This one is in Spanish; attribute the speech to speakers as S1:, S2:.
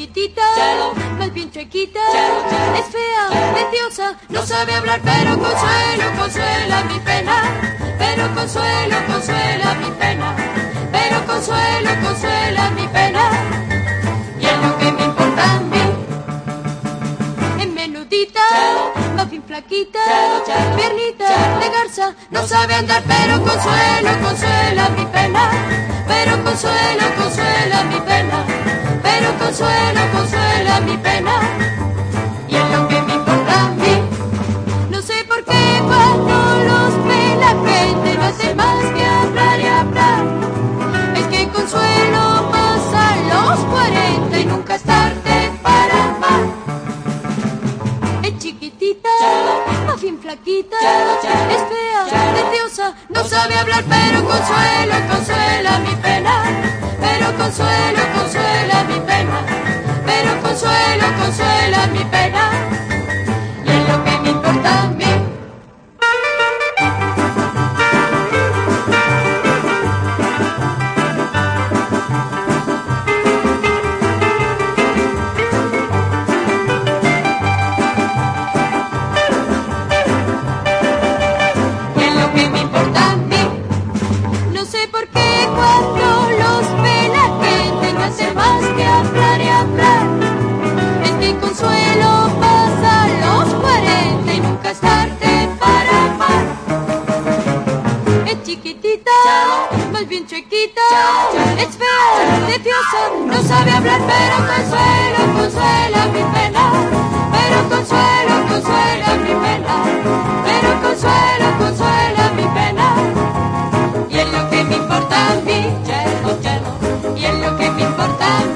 S1: chiquitita, más bien chiquita, es fea, no sabe hablar, pero consuelo, consuela mi pena, pero consuelo, consuela mi pena, pero consuelo, consuela mi pena, y es lo que me importa a mí, es menudita, más bien flaquita, piernita de garza, no sabe andar, pero consuelo, consuela mi pena, pero consuelo, flaquita, es fea, preciosa, no sabe hablar, pero consuelo, consuela más bien chiquita. Es fea, tediosa, no sabe hablar, pero consuela, consuela mi pena. Pero consuela, consuela mi pena. Pero consuela, consuela mi pena. Y es lo que me importa a mí, chelo, chelo. Y es lo que me importa a mí.